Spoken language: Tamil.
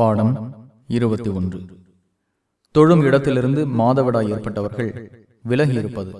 பாடம் இருபத்தி ஒன்று. தொழும் இடத்திலிருந்து மாதவிடாய் ஏற்பட்டவர்கள் விலகி இருப்பது